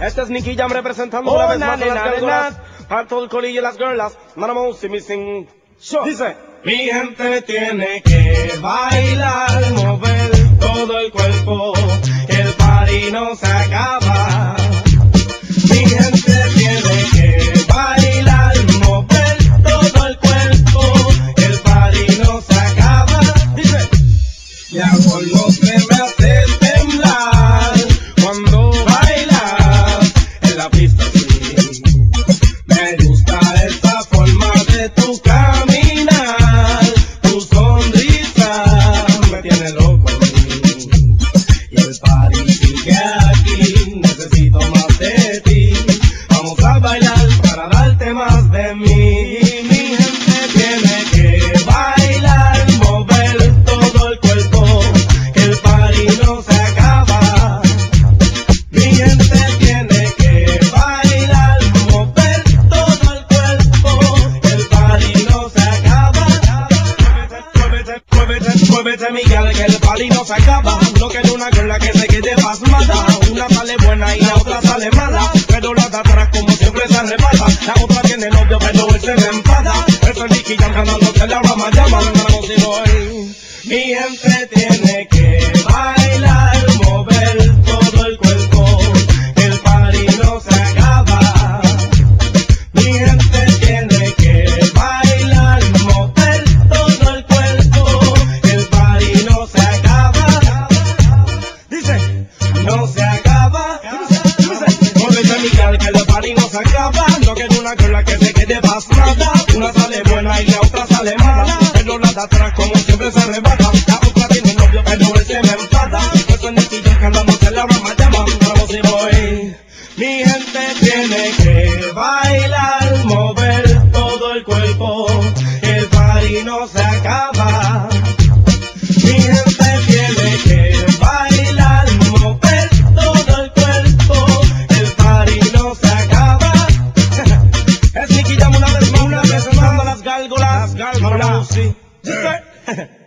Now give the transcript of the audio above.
Este es Nicky Jam representando Oh, una vez na, más a na, las na, gárgolas. Para todo el corillo y las girlas. Manamos y missing. Dice. Mi gente tiene que bailar, mover todo el cuerpo, el party no se acaba. Muévete, muévete, Miguel, que el party no se acaba. No quiero una girl que se quede pasmada. Una sale buena y la otra sale mala. Pero la de atrás como siempre se arrebata. La otra tiene novio, pero él se me enfada. Eso es Nicky Jam cantándote la rama llama. Mi gente tiene que el se acaba. No quiero una girl que se quede pasmada. Una sale buena y la otra sale mala. Pero la de atrás como siempre se arrebata. La otra tiene novio, pero él se me enfada. Eso es Nicky Jam cantándose la rama llama. Vamos y voy. Mi gente tiene que bailar, mover todo el cuerpo. El party no se acaba. Es